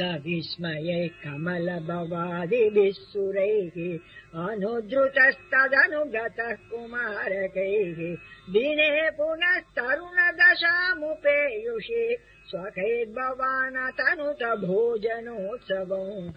स विस्मये कमलभवादिभिः सुरैः अनुद्रुतस्तदनुगतः कुमारकैः दिने पुनस्तरुणदशामुपेयुषि स्वकैर्भवानतनुत भोजनोत्सवम्